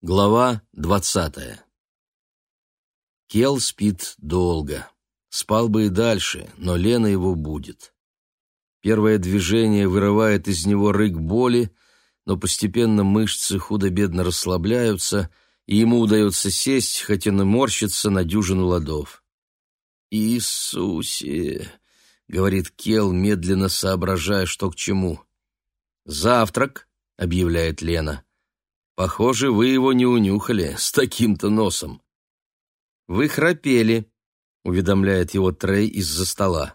Глава двадцатая Кел спит долго. Спал бы и дальше, но Лена его будет. Первое движение вырывает из него рык боли, но постепенно мышцы худо-бедно расслабляются, и ему удается сесть, хотя он морщится на дюжину ладов. «Иисусе!» — говорит Кел, медленно соображая, что к чему. «Завтрак!» — объявляет Лена. Похоже, вы его не унюхали с таким-то носом. Вы храпели, уведомляет его Трей из-за стола.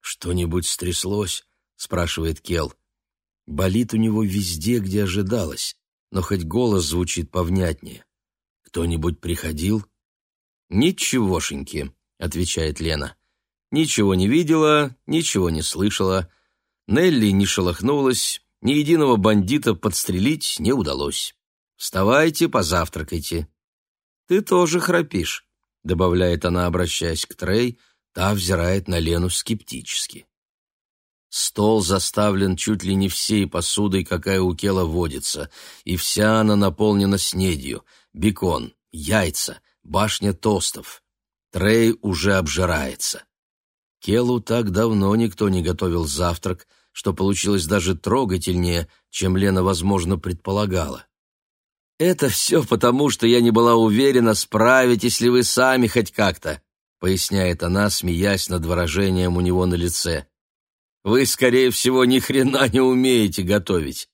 Что-нибудь стряслось? спрашивает Кел. Болит у него везде, где ожидалось, но хоть голос звучит повнятнее. Кто-нибудь приходил? Ничегошеньки, отвечает Лена. Ничего не видела, ничего не слышала. Нелли не шелохнулась, ни единого бандита подстрелить не удалось. Вставайте, позавтракайте. Ты тоже храпишь, добавляет она, обращаясь к Трей, та взирает на Лену скептически. Стол заставлен чуть ли не всей посудой, какая у Кела водится, и вся она наполнена снедью, бекон, яйца, башня тостов. Трей уже обжирается. Келу так давно никто не готовил завтрак, что получилось даже трогательнее, чем Лена, возможно, предполагала. «Это все потому, что я не была уверена, справитесь ли вы сами хоть как-то», поясняет она, смеясь над выражением у него на лице. «Вы, скорее всего, ни хрена не умеете готовить».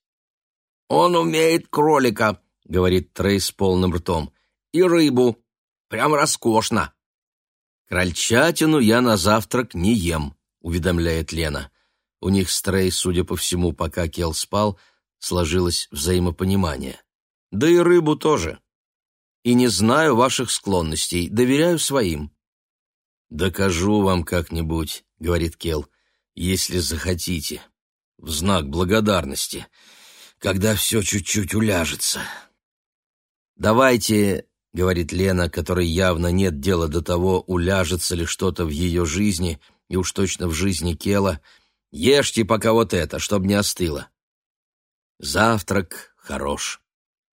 «Он умеет кролика», — говорит Трей с полным ртом, — «и рыбу. Прям роскошно». «Крольчатину я на завтрак не ем», — уведомляет Лена. У них с Трей, судя по всему, пока Кел спал, сложилось взаимопонимание. Да и рыбу тоже. И не знаю ваших склонностей, доверяю своим. «Докажу вам как-нибудь», — говорит Кел, — «если захотите, в знак благодарности, когда все чуть-чуть уляжется». «Давайте», — говорит Лена, которой явно нет дела до того, уляжется ли что-то в ее жизни, и уж точно в жизни Кела — Ешьте пока вот это, чтобы не остыло. Завтрак хорош.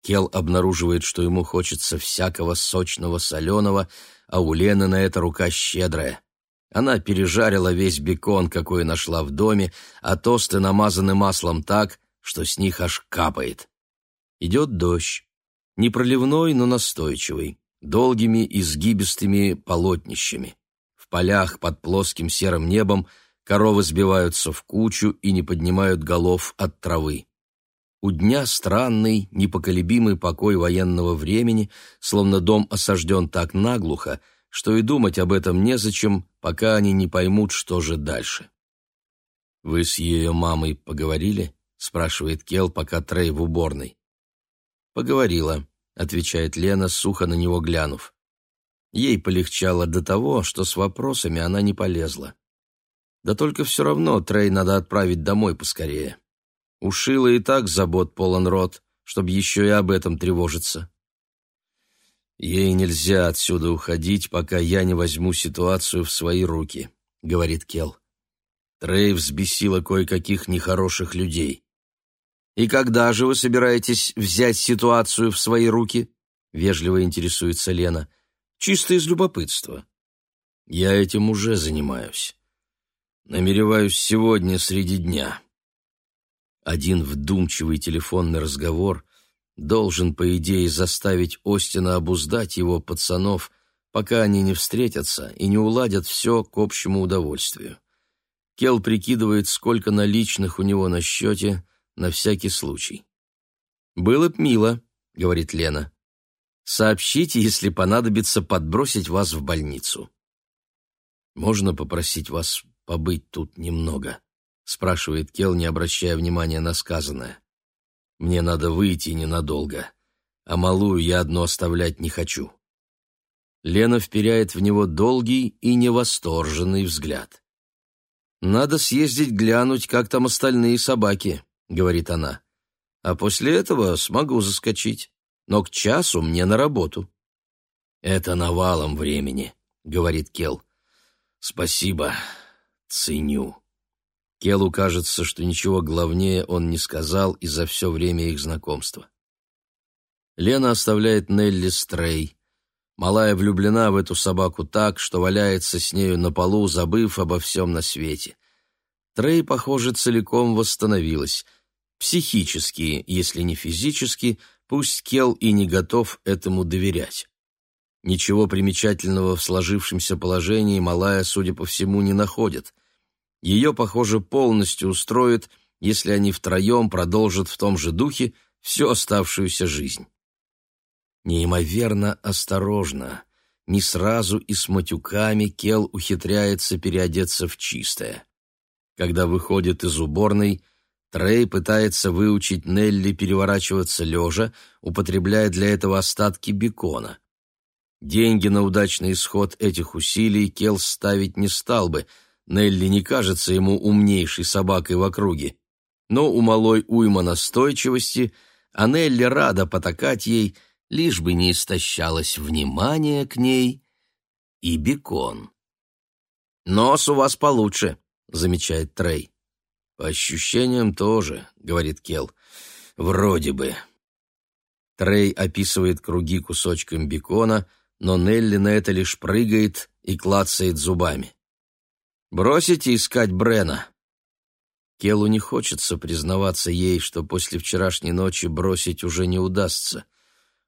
Кел обнаруживает, что ему хочется всякого сочного соленого, а у Лены на это рука щедрая. Она пережарила весь бекон, какой нашла в доме, а тосты намазаны маслом так, что с них аж капает. Идет дождь. Не проливной, но настойчивый, долгими изгибистыми полотнищами. В полях под плоским серым небом коровы сбиваются в кучу и не поднимают голов от травы. У дня странный, непоколебимый покой военного времени, словно дом осажден так наглухо, что и думать об этом незачем, пока они не поймут, что же дальше. «Вы с ее мамой поговорили?» — спрашивает Кел, пока Трей в уборной. «Поговорила», — отвечает Лена, сухо на него глянув. Ей полегчало до того, что с вопросами она не полезла. Да только все равно Трей надо отправить домой поскорее. У Шилы и так забот полон рот, чтобы еще и об этом тревожиться. «Ей нельзя отсюда уходить, пока я не возьму ситуацию в свои руки», — говорит Кел. Трей взбесила кое-каких нехороших людей. «И когда же вы собираетесь взять ситуацию в свои руки?» — вежливо интересуется Лена. «Чисто из любопытства». «Я этим уже занимаюсь. Намереваюсь сегодня среди дня. Один вдумчивый телефонный разговор должен, по идее, заставить Остина обуздать его пацанов, пока они не встретятся и не уладят все к общему удовольствию. Кел прикидывает, сколько наличных у него на счете, на всякий случай. «Было б мило», — говорит Лена. «Сообщите, если понадобится подбросить вас в больницу». «Можно попросить вас побыть тут немного?» — спрашивает Кел, не обращая внимания на сказанное. «Мне надо выйти ненадолго, а малую я одну оставлять не хочу». Лена вперяет в него долгий и невосторженный взгляд. «Надо съездить глянуть, как там остальные собаки», — говорит она. «А после этого смогу заскочить, но к часу мне на работу». «Это навалом времени», — говорит Кел. «Спасибо, ценю. Келу кажется, что ничего главнее он не сказал и за все время их знакомства. Лена оставляет Нелли Стрей. Малая влюблена в эту собаку так, что валяется с нею на полу, забыв обо всем на свете. Трей, похоже, целиком восстановилась. Психически, если не физически, пусть Кел и не готов этому доверять. Ничего примечательного в сложившемся положении малая, судя по всему, не находит. Ее, похоже, полностью устроит, если они втроем продолжат в том же духе всю оставшуюся жизнь. Неимоверно осторожно, не сразу и с матюками Кел ухитряется переодеться в чистое. Когда выходит из уборной, Трей пытается выучить Нелли переворачиваться лежа, употребляя для этого остатки бекона. Деньги на удачный исход этих усилий Кел ставить не стал бы, Нелли не кажется ему умнейшей собакой в округе. Но у малой уйма настойчивости, а Нелли рада потакать ей — лишь бы не истощалось внимание к ней и бекон. «Нос у вас получше», — замечает Трей. «По ощущениям тоже», — говорит Кел. «Вроде бы». Трей описывает круги кусочком бекона, но Нелли на это лишь прыгает и клацает зубами. «Бросите искать Брена?» Келу не хочется признаваться ей, что после вчерашней ночи бросить уже не удастся.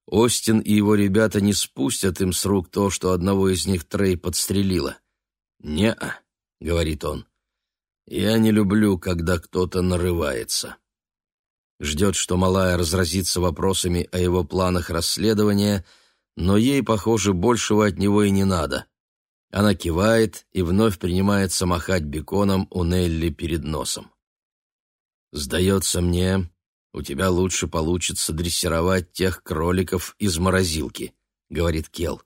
Остин и его ребята не спустят им с рук то, что одного из них Трей подстрелила. «Не-а», — говорит он, — «я не люблю, когда кто-то нарывается». Ждет, что малая разразится вопросами о его планах расследования, но ей, похоже, большего от него и не надо. Она кивает и вновь принимается махать беконом у Нелли перед носом. «Сдается мне, у тебя лучше получится дрессировать тех кроликов из морозилки», — говорит Кел.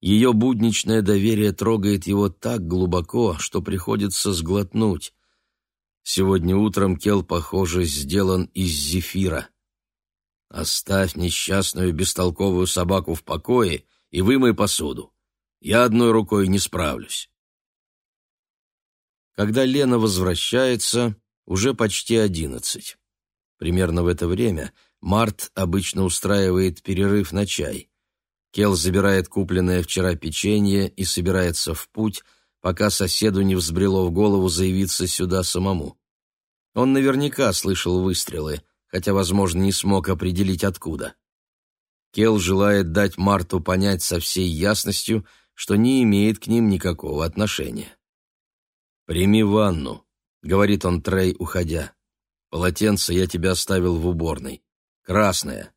Ее будничное доверие трогает его так глубоко, что приходится сглотнуть. Сегодня утром Кел, похоже, сделан из зефира. «Оставь несчастную бестолковую собаку в покое и вымой посуду. Я одной рукой не справлюсь». Когда Лена возвращается, уже почти одиннадцать. Примерно в это время Март обычно устраивает перерыв на чай. Кел забирает купленное вчера печенье и собирается в путь, пока соседу не взбрело в голову заявиться сюда самому. Он наверняка слышал выстрелы, хотя, возможно, не смог определить откуда. Кел желает дать Марту понять со всей ясностью, что не имеет к ним никакого отношения. «Прими ванну», — говорит он Трей, уходя. Полотенце я тебе оставил в уборной. Красное.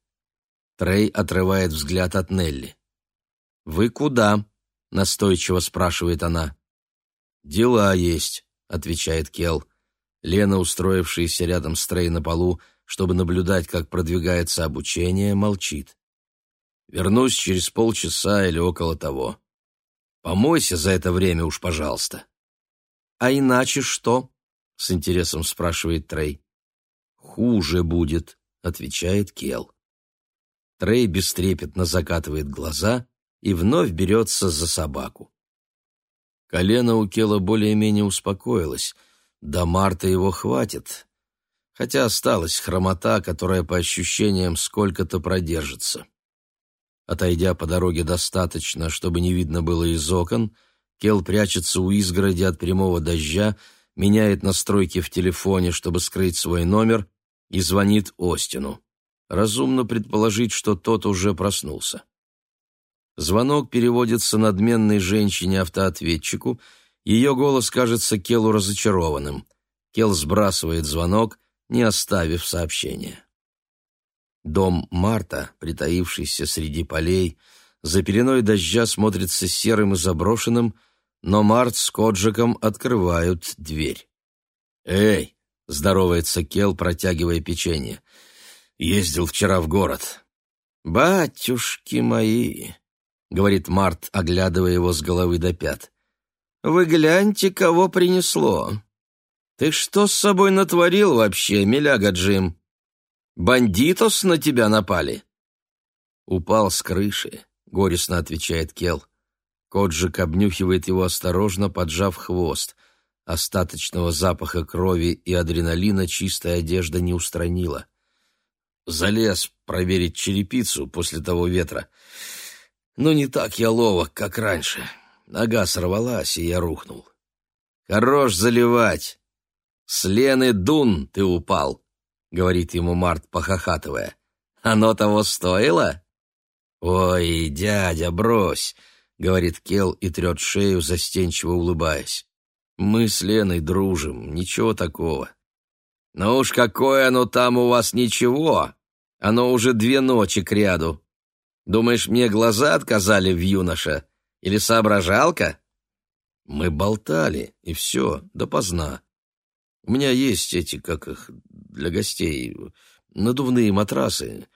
Трей отрывает взгляд от Нелли. «Вы куда?» — настойчиво спрашивает она. «Дела есть», — отвечает Кел. Лена, устроившаяся рядом с Трей на полу, чтобы наблюдать, как продвигается обучение, молчит. «Вернусь через полчаса или около того. Помойся за это время уж, пожалуйста». «А иначе что?» — с интересом спрашивает Трей. «Хуже будет», — отвечает Кел. Трей бестрепетно закатывает глаза и вновь берется за собаку. Колено у Кела более-менее успокоилось. До марта его хватит. Хотя осталась хромота, которая, по ощущениям, сколько-то продержится. Отойдя по дороге достаточно, чтобы не видно было из окон, Кел прячется у изгороди от прямого дождя, меняет настройки в телефоне, чтобы скрыть свой номер, и звонит Остину. Разумно предположить, что тот уже проснулся. Звонок переводится надменной женщине-автоответчику, ее голос кажется Келу разочарованным. Кел сбрасывает звонок, не оставив сообщения. Дом Марта, притаившийся среди полей, за пеленой дождя смотрится серым и заброшенным, но Март с Коджиком открывают дверь. «Эй, — здоровается Кел, протягивая печенье. «Ездил вчера в город». «Батюшки мои!» — говорит Март, оглядывая его с головы до пят. «Вы гляньте, кого принесло! Ты что с собой натворил вообще, миляга Джим? Бандитос на тебя напали?» «Упал с крыши», — горестно отвечает Кел. Коджик обнюхивает его осторожно, поджав хвост — Остаточного запаха крови и адреналина чистая одежда не устранила. залез проверить черепицу после того ветра. Но не так я ловок, как раньше. Нога сорвалась, и я рухнул. Хорош заливать. С Лены Дун ты упал, говорит ему Март, похохатывая. Оно того стоило? Ой, дядя, брось, говорит Кел и трет шею, застенчиво улыбаясь. Мы с Леной дружим, ничего такого. Ну уж какое оно там у вас ничего. Оно уже две ночи кряду. Думаешь, мне глаза отказали в юноша? Или соображалка? Мы болтали, и все, допоздна. У меня есть эти, как их, для гостей, надувные матрасы.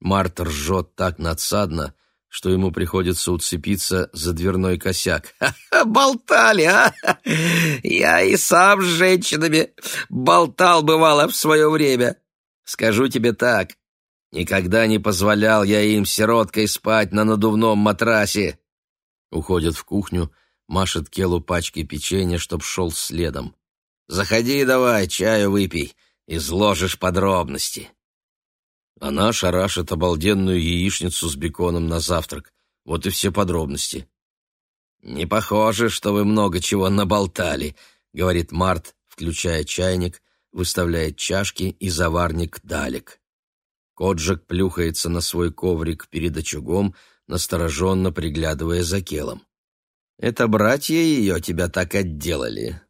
Март ржет так надсадно, что ему приходится уцепиться за дверной косяк. «Ха-ха, болтали, а? Я и сам с женщинами болтал, бывало, в свое время. Скажу тебе так, никогда не позволял я им сироткой спать на надувном матрасе». Уходит в кухню, машет Келу пачкой печенья, чтоб шел следом. «Заходи давай, чаю выпей, изложишь подробности». Она шарашит обалденную яичницу с беконом на завтрак. Вот и все подробности. «Не похоже, что вы много чего наболтали», — говорит Март, включая чайник, выставляет чашки и заварник далек. Коджик плюхается на свой коврик перед очагом, настороженно приглядывая за келом. Это братья ее тебя так отделали.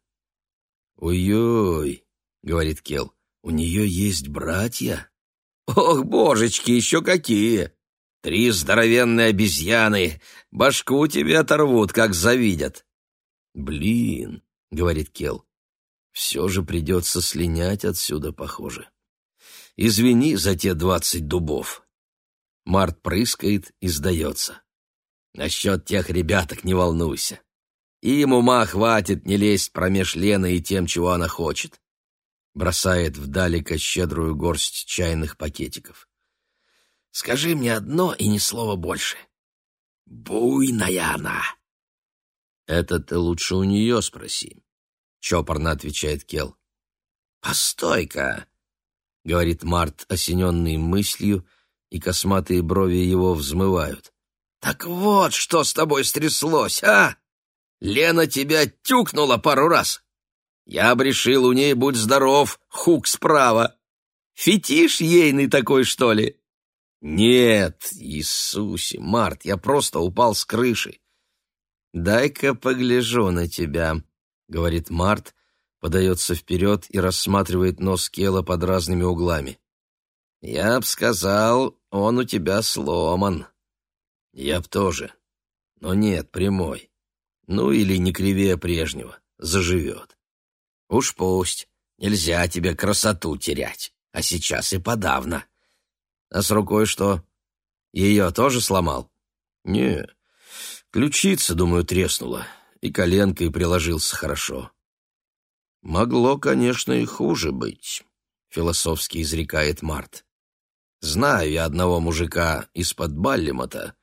Ой-ой, говорит Кел, у нее есть братья? Ох, божечки, еще какие! Три здоровенные обезьяны, башку тебе оторвут, как завидят. Блин, говорит Кел, все же придется слинять отсюда, похоже. Извини за те двадцать дубов. Март прыскает и сдается. Насчет тех ребяток не волнуйся. Им ума хватит не лезть промеж Лены и тем, чего она хочет. Бросает вдалека щедрую горсть чайных пакетиков. Скажи мне одно и ни слова больше. Буйная она. Это ты лучше у нее спроси. Чопорно отвечает Кел. Постой-ка, говорит Март, осененный мыслью, и косматые брови его взмывают. «Так вот, что с тобой стряслось, а? Лена тебя тюкнула пару раз. Я б решил, у ней будь здоров, хук справа. Фетиш ейный такой, что ли?» «Нет, Иисусе, Март, я просто упал с крыши». «Дай-ка погляжу на тебя», — говорит Март, подается вперед и рассматривает нос Кела под разными углами. «Я б сказал, он у тебя сломан». Я б тоже. Но нет, прямой. Ну или не кривее прежнего. Заживет. Уж пусть. Нельзя тебе красоту терять. А сейчас и подавно. А с рукой что? Ее тоже сломал? Не. Ключица, думаю, треснула. И коленкой приложился хорошо. Могло, конечно, и хуже быть, философски изрекает Март. Знаю я одного мужика из-под Баллимота,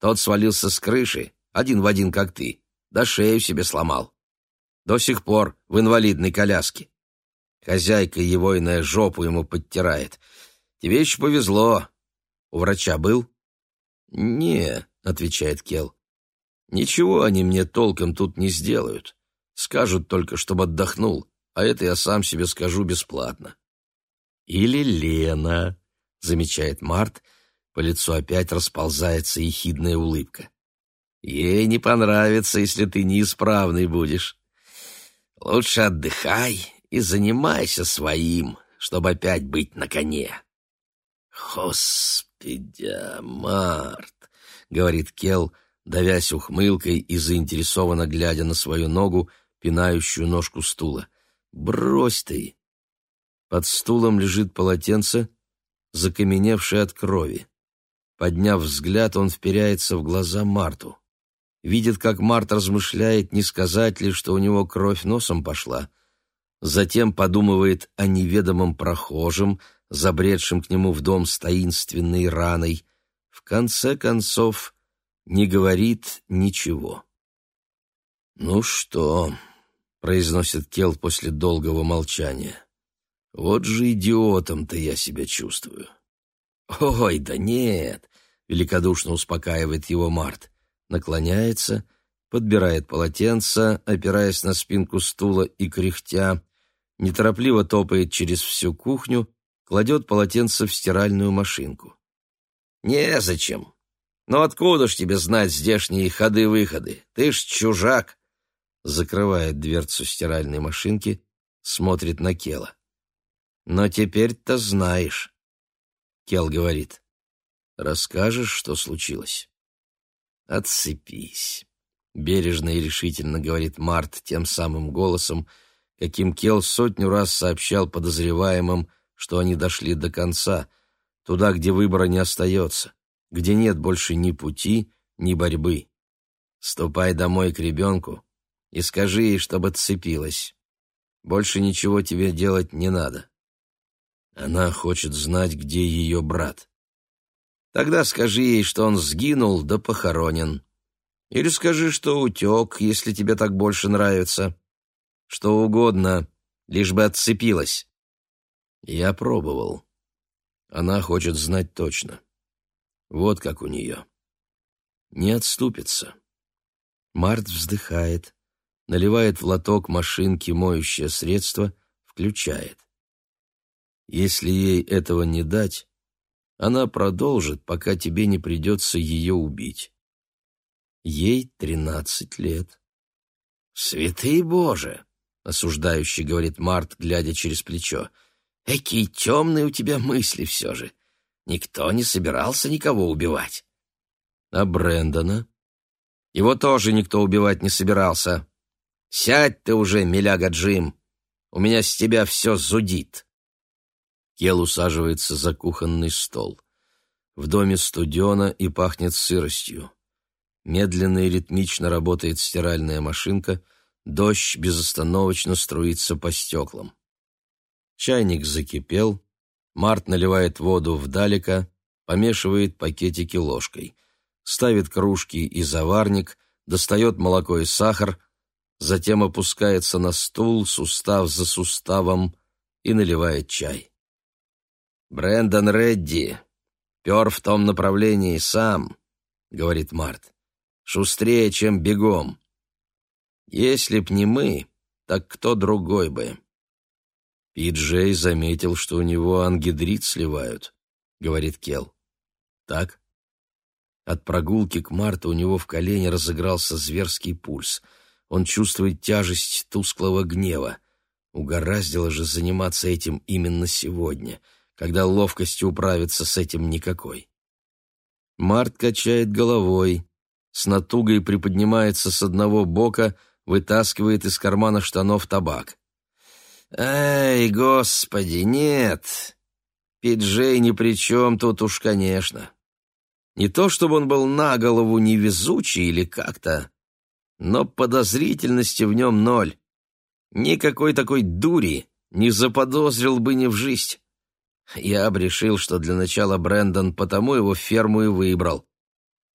тот свалился с крыши, один в один, как ты, да шею себе сломал. До сих пор в инвалидной коляске. Хозяйка его иная жопу ему подтирает. Тебе еще повезло. У врача был? Не, отвечает Кел. Ничего они мне толком тут не сделают. Скажут только, чтобы отдохнул, а это я сам себе скажу бесплатно. Или Лена, замечает Март, — по лицу опять расползается ехидная улыбка. Ей не понравится, если ты неисправный будешь. Лучше отдыхай и занимайся своим, чтобы опять быть на коне. Господи, Март, говорит Кел, давясь ухмылкой и заинтересованно глядя на свою ногу, пинающую ножку стула. Брось ты. Под стулом лежит полотенце, закаменевшее от крови. Подняв взгляд, он вперяется в глаза Марту. Видит, как Март размышляет, не сказать ли, что у него кровь носом пошла. Затем подумывает о неведомом прохожем, забредшем к нему в дом с таинственной раной. В конце концов, не говорит ничего. «Ну что?» — произносит Кел после долгого молчания. «Вот же идиотом-то я себя чувствую. «Ой, да нет!» — великодушно успокаивает его Март. Наклоняется, подбирает полотенце, опираясь на спинку стула и кряхтя, неторопливо топает через всю кухню, кладет полотенце в стиральную машинку. «Незачем. Но откуда ж тебе знать здешние ходы-выходы? Ты ж чужак!» Закрывает дверцу стиральной машинки, смотрит на Кела. «Но теперь-то знаешь». Кел говорит. «Расскажешь, что случилось?» «Отцепись», — бережно и решительно говорит Март тем самым голосом, каким Кел сотню раз сообщал подозреваемым, что они дошли до конца, туда, где выбора не остается, где нет больше ни пути, ни борьбы. Ступай домой к ребенку и скажи ей, чтобы отцепилась. Больше ничего тебе делать не надо. Она хочет знать, где ее брат. Тогда скажи ей, что он сгинул да похоронен. Или скажи, что утек, если тебе так больше нравится. Что угодно, лишь бы отцепилась. Я пробовал. Она хочет знать точно. Вот как у нее. Не отступится. Март вздыхает, наливает в лоток машинки моющее средство, включает. Если ей этого не дать, она продолжит, пока тебе не придется ее убить. Ей тринадцать лет. «Святый Боже!» — осуждающий говорит Март, глядя через плечо. «Какие темные у тебя мысли все же! Никто не собирался никого убивать!» «А Брэндона?» «Его тоже никто убивать не собирался. Сядь ты уже, миляга Джим! У меня с тебя все зудит!» Кел усаживается за кухонный стол. В доме студено и пахнет сыростью. Медленно и ритмично работает стиральная машинка, дождь безостановочно струится по стеклам. Чайник закипел, Март наливает воду в далека, помешивает пакетики ложкой, ставит кружки и заварник, достает молоко и сахар, затем опускается на стул, сустав за суставом, и наливает чай. Брэндон Редди пер в том направлении сам, говорит Март. Шустрее, чем бегом. Если б не мы, так кто другой бы? Пиджей заметил, что у него ангидрит сливают, говорит Кел. Так? От прогулки к Марту у него в колене разыгрался зверский пульс. Он чувствует тяжесть тусклого гнева. Угораздило же заниматься этим именно сегодня — когда ловкости управиться с этим никакой. Март качает головой, с натугой приподнимается с одного бока, вытаскивает из кармана штанов табак. «Эй, господи, нет! Пиджей ни при чем тут уж, конечно. Не то чтобы он был на голову невезучий или как-то, но подозрительности в нем ноль. Никакой такой дури не заподозрил бы ни в жизнь. Я решил, что для начала Брэндон потому его ферму и выбрал.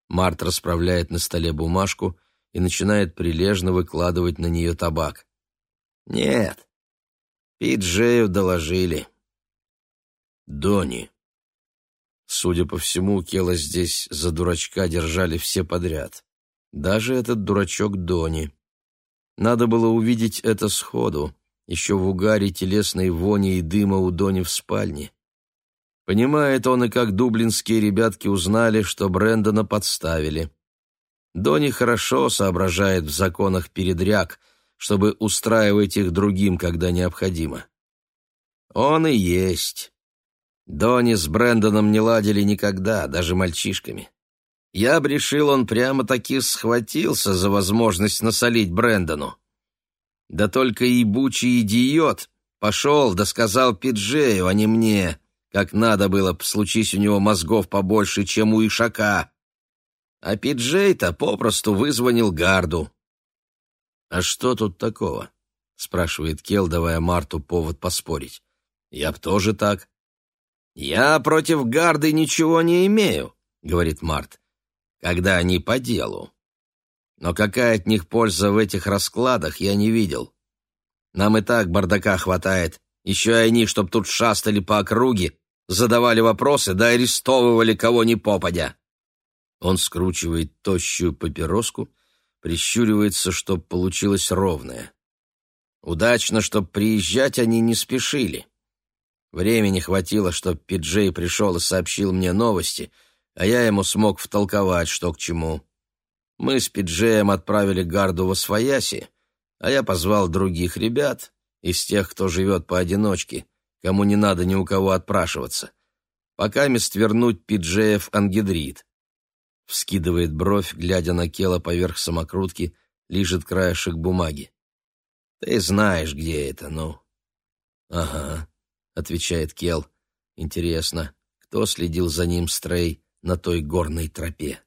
Март расправляет на столе бумажку и начинает прилежно выкладывать на нее табак. Нет, Пиджею доложили. Дони. Судя по всему, Кела здесь за дурачка держали все подряд. Даже этот дурачок Дони. Надо было увидеть это сходу, еще в угаре телесной вони и дыма у Дони в спальне. Понимает он и как дублинские ребятки узнали, что Брэндона подставили. Дони хорошо соображает в законах передряг, чтобы устраивать их другим, когда необходимо. Он и есть. Дони с Брэндоном не ладили никогда, даже мальчишками. Я б решил, он прямо-таки схватился за возможность насолить Брэндону. Да только ебучий идиот пошел да сказал Пиджею, а не мне как надо было случись у него мозгов побольше, чем у Ишака. А Пиджей-то попросту вызвонил гарду. «А что тут такого?» — спрашивает Кел, давая Марту повод поспорить. «Я б тоже так». «Я против гарды ничего не имею», — говорит Март, — «когда они по делу. Но какая от них польза в этих раскладах, я не видел. Нам и так бардака хватает, еще и они, чтоб тут шастали по округе, задавали вопросы да арестовывали кого ни попадя. Он скручивает тощую папироску, прищуривается, чтоб получилось ровное. Удачно, чтоб приезжать они не спешили. Времени хватило, чтоб Пиджей пришел и сообщил мне новости, а я ему смог втолковать, что к чему. Мы с Пиджеем отправили гарду во свояси, а я позвал других ребят, из тех, кто живет поодиночке, кому не надо ни у кого отпрашиваться. Пока мест вернуть Пиджеев ангидрит. Вскидывает бровь, глядя на Кела поверх самокрутки, лижет краешек бумаги. Ты знаешь, где это, ну. Ага, отвечает Кел. Интересно, кто следил за ним Стрей на той горной тропе?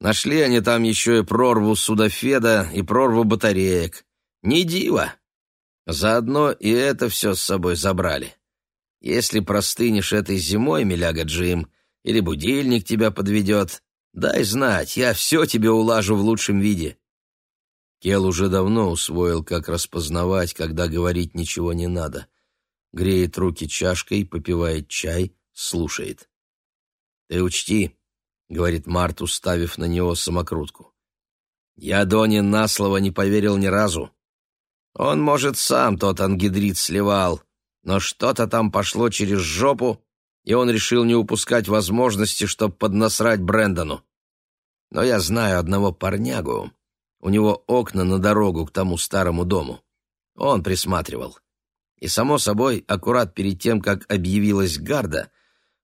Нашли они там еще и прорву судофеда и прорву батареек. Не диво. Заодно и это все с собой забрали. Если простынешь этой зимой, миляга Джим, или будильник тебя подведет, дай знать, я все тебе улажу в лучшем виде. Кел уже давно усвоил, как распознавать, когда говорить ничего не надо. Греет руки чашкой, попивает чай, слушает. «Ты учти», — говорит Март, уставив на него самокрутку. «Я Доне на слово не поверил ни разу. Он, может, сам тот ангидрит сливал, но что-то там пошло через жопу, и он решил не упускать возможности, чтобы поднасрать Брэндону. Но я знаю одного парнягу. У него окна на дорогу к тому старому дому. Он присматривал. И, само собой, аккурат перед тем, как объявилась гарда,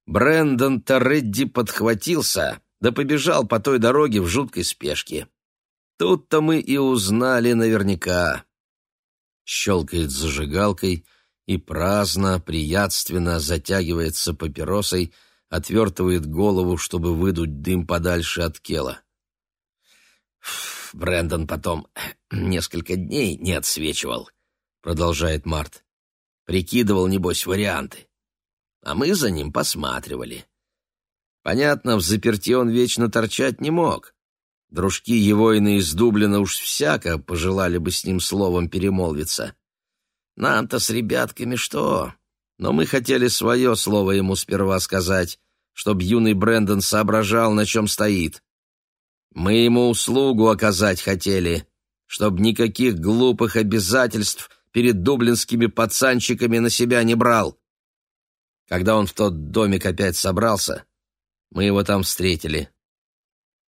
Брэндон Торедди подхватился, да побежал по той дороге в жуткой спешке. Тут-то мы и узнали наверняка щелкает зажигалкой и праздно, приятственно затягивается папиросой, отвертывает голову, чтобы выдуть дым подальше от кела. Брендон потом несколько дней не отсвечивал, продолжает Март. Прикидывал, небось, варианты. А мы за ним посматривали. Понятно, в заперти он вечно торчать не мог. Дружки его иные из Дублина уж всяко пожелали бы с ним словом перемолвиться. Нам-то с ребятками что? Но мы хотели свое слово ему сперва сказать, чтоб юный Брэндон соображал, на чем стоит. Мы ему услугу оказать хотели, чтоб никаких глупых обязательств перед дублинскими пацанчиками на себя не брал. Когда он в тот домик опять собрался, мы его там встретили.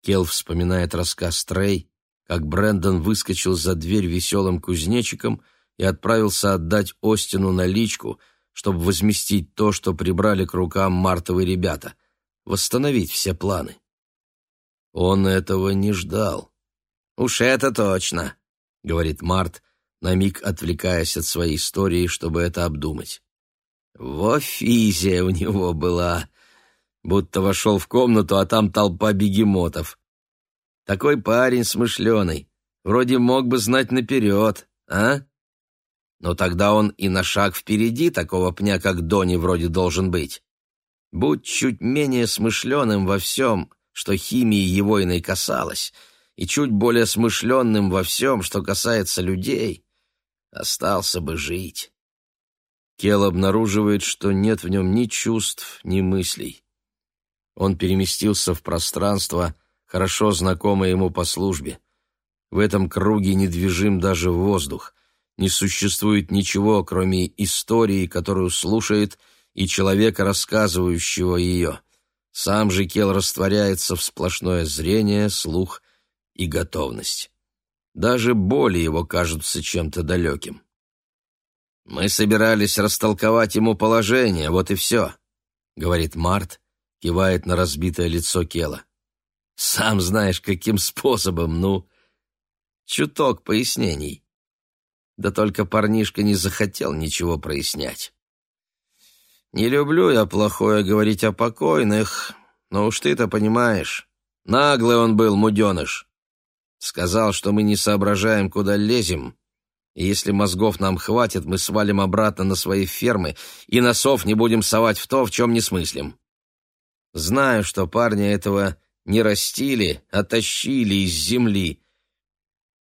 Кел вспоминает рассказ Трей, как Брэндон выскочил за дверь веселым кузнечиком и отправился отдать Остину наличку, чтобы возместить то, что прибрали к рукам мартовые ребята, восстановить все планы. Он этого не ждал. «Уж это точно», — говорит Март, на миг отвлекаясь от своей истории, чтобы это обдумать. Во физия у него была, будто вошел в комнату, а там толпа бегемотов. Такой парень смышленый, вроде мог бы знать наперед, а? Но тогда он и на шаг впереди такого пня, как Дони, вроде должен быть. Будь чуть менее смышленым во всем, что химии его иной касалось, и чуть более смышленным во всем, что касается людей, остался бы жить. Кел обнаруживает, что нет в нем ни чувств, ни мыслей. Он переместился в пространство, хорошо знакомое ему по службе. В этом круге недвижим даже воздух. Не существует ничего, кроме истории, которую слушает, и человека, рассказывающего ее. Сам же Кел растворяется в сплошное зрение, слух и готовность. Даже боли его кажутся чем-то далеким. «Мы собирались растолковать ему положение, вот и все», — говорит Март, кивает на разбитое лицо Кела. Сам знаешь, каким способом, ну. Чуток пояснений. Да только парнишка не захотел ничего прояснять. Не люблю я плохое говорить о покойных, но уж ты-то понимаешь. Наглый он был, муденыш. Сказал, что мы не соображаем, куда лезем, и если мозгов нам хватит, мы свалим обратно на свои фермы и носов не будем совать в то, в чем не смыслим. Знаю, что парня этого не растили, а тащили из земли.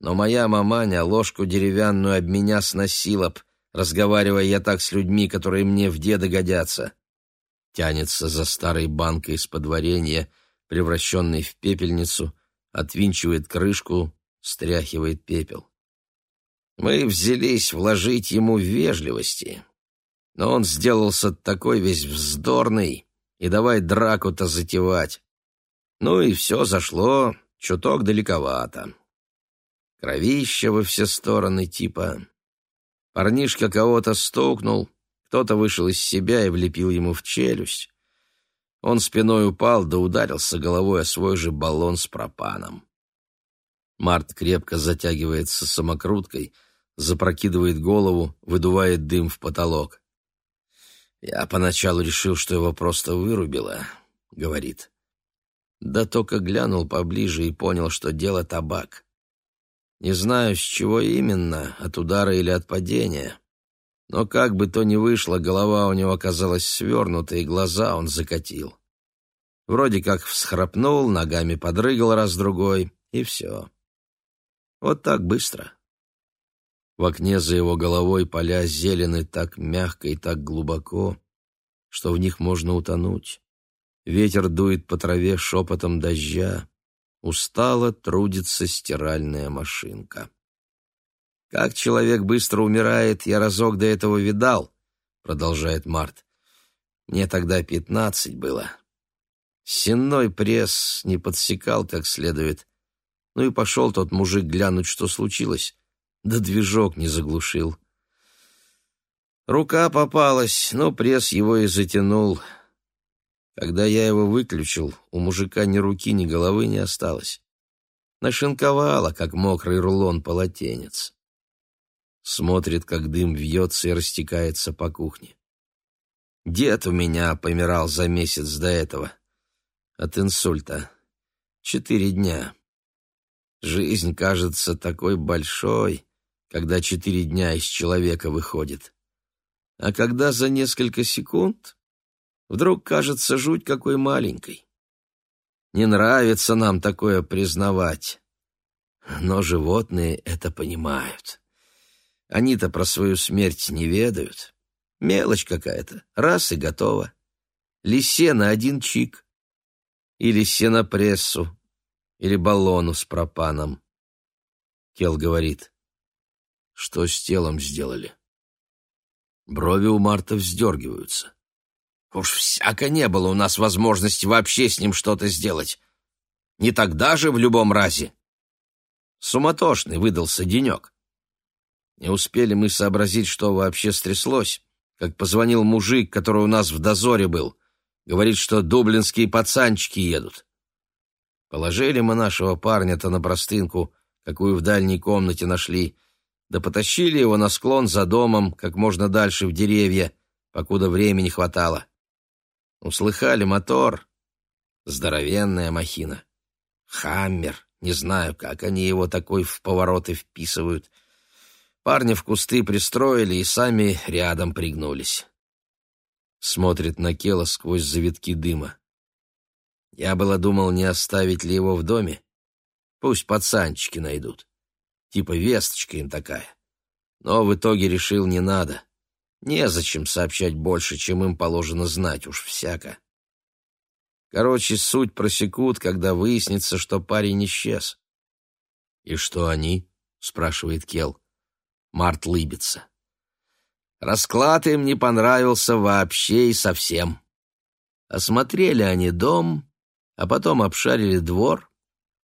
Но моя маманя ложку деревянную об меня сносила б, разговаривая я так с людьми, которые мне в деда годятся. тянется за старой банкой из-под варенья, превращенной в пепельницу, отвинчивает крышку, стряхивает пепел. Мы взялись вложить ему вежливости, но он сделался такой весь вздорный, и давай драку-то затевать. Ну и все зашло чуток далековато. Кровища во все стороны типа. Парнишка кого-то стукнул, кто-то вышел из себя и влепил ему в челюсть. Он спиной упал да ударился головой о свой же баллон с пропаном. Март крепко затягивается самокруткой, запрокидывает голову, выдувает дым в потолок. «Я поначалу решил, что его просто вырубило», — говорит. Да только глянул поближе и понял, что дело табак. Не знаю, с чего именно, от удара или от падения. Но как бы то ни вышло, голова у него оказалась свернута, и глаза он закатил. Вроде как всхрапнул, ногами подрыгал раз-другой, и все. Вот так быстро. В окне за его головой поля зелены так мягко и так глубоко, что в них можно утонуть. Ветер дует по траве шепотом дождя. Устало трудится стиральная машинка. «Как человек быстро умирает, я разок до этого видал», — продолжает Март. «Мне тогда пятнадцать было. Сенной пресс не подсекал как следует. Ну и пошел тот мужик глянуть, что случилось. Да движок не заглушил. Рука попалась, но пресс его и затянул. Когда я его выключил, у мужика ни руки, ни головы не осталось. Нашинковало, как мокрый рулон полотенец. Смотрит, как дым вьется и растекается по кухне. Дед у меня помирал за месяц до этого. От инсульта. Четыре дня. Жизнь кажется такой большой, когда четыре дня из человека выходит. А когда за несколько секунд, вдруг кажется жуть какой маленькой. Не нравится нам такое признавать. Но животные это понимают. Они-то про свою смерть не ведают. Мелочь какая-то, раз и готово. Лисе на один чик. Или сенопрессу, или баллону с пропаном. Кел говорит, что с телом сделали? Брови у Марта вздергиваются. Уж всяко не было у нас возможности вообще с ним что-то сделать. Не тогда же в любом разе. Суматошный выдался денек. Не успели мы сообразить, что вообще стряслось, как позвонил мужик, который у нас в дозоре был. Говорит, что дублинские пацанчики едут. Положили мы нашего парня-то на простынку, какую в дальней комнате нашли, да потащили его на склон за домом, как можно дальше в деревья, покуда времени хватало. Услыхали мотор. Здоровенная махина. Хаммер. Не знаю, как они его такой в повороты вписывают. Парня в кусты пристроили и сами рядом пригнулись. Смотрит на Кела сквозь завитки дыма. Я было думал, не оставить ли его в доме. Пусть пацанчики найдут. Типа весточка им такая. Но в итоге решил, не надо. Незачем сообщать больше, чем им положено знать, уж всяко. Короче, суть просекут, когда выяснится, что парень исчез. «И что они?» — спрашивает Кел. Март лыбится. Расклад им не понравился вообще и совсем. Осмотрели они дом, а потом обшарили двор,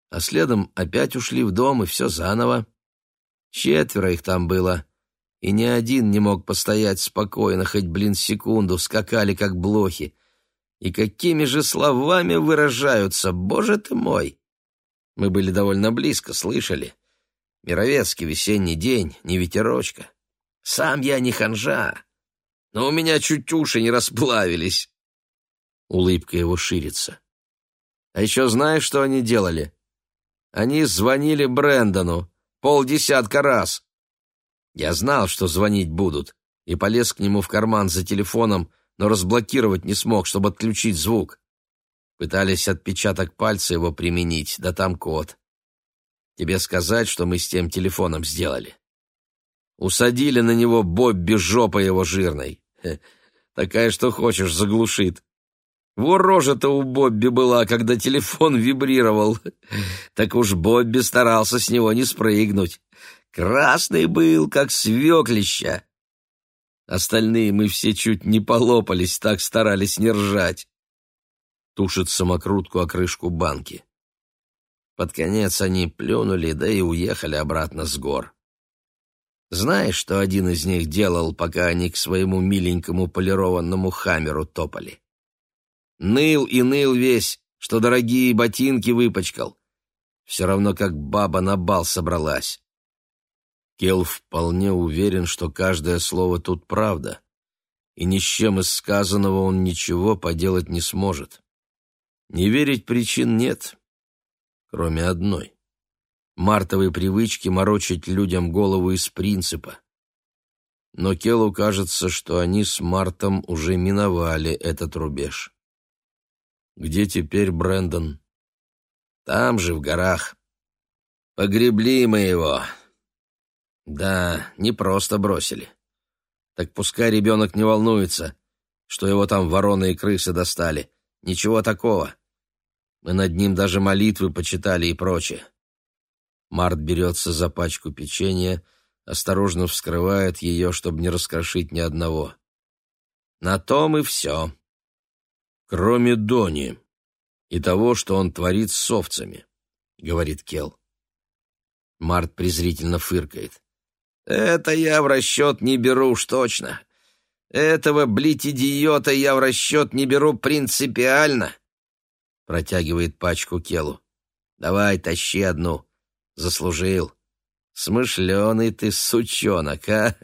а следом опять ушли в дом, и все заново. Четверо их там было, и ни один не мог постоять спокойно, хоть, блин, секунду, скакали как блохи. И какими же словами выражаются, боже ты мой! Мы были довольно близко, слышали? Мировецкий весенний день, не ветерочка. Сам я не ханжа, но у меня чуть уши не расплавились. Улыбка его ширится. А еще знаешь, что они делали? Они звонили Брэндону полдесятка раз. Я знал, что звонить будут, и полез к нему в карман за телефоном, но разблокировать не смог, чтобы отключить звук. Пытались отпечаток пальца его применить, да там код. Тебе сказать, что мы с тем телефоном сделали? Усадили на него Бобби жопа его жирной. Такая, что хочешь, заглушит. Во рожа-то у Бобби была, когда телефон вибрировал. Так уж Бобби старался с него не спрыгнуть. Красный был, как свеклища. Остальные мы все чуть не полопались, так старались не ржать. Тушит самокрутку о крышку банки. Под конец они плюнули, да и уехали обратно с гор. Знаешь, что один из них делал, пока они к своему миленькому полированному хамеру топали? Ныл и ныл весь, что дорогие ботинки выпачкал. Все равно как баба на бал собралась. Кел вполне уверен, что каждое слово тут правда, и ни с чем из сказанного он ничего поделать не сможет. Не верить причин нет, кроме одной. Мартовой привычки морочить людям голову из принципа. Но Келу кажется, что они с Мартом уже миновали этот рубеж. Где теперь Брэндон? Там же, в горах. Погребли мы его. Да, не просто бросили. Так пускай ребенок не волнуется, что его там вороны и крысы достали. Ничего такого. Мы над ним даже молитвы почитали и прочее. Март берется за пачку печенья, осторожно вскрывает ее, чтобы не раскрошить ни одного. На том и все кроме Дони и того, что он творит с овцами, — говорит Кел. Март презрительно фыркает. «Это я в расчет не беру уж точно. Этого блить-идиота я в расчет не беру принципиально», — протягивает пачку Келу. «Давай, тащи одну. Заслужил. Смышленый ты сучонок, а?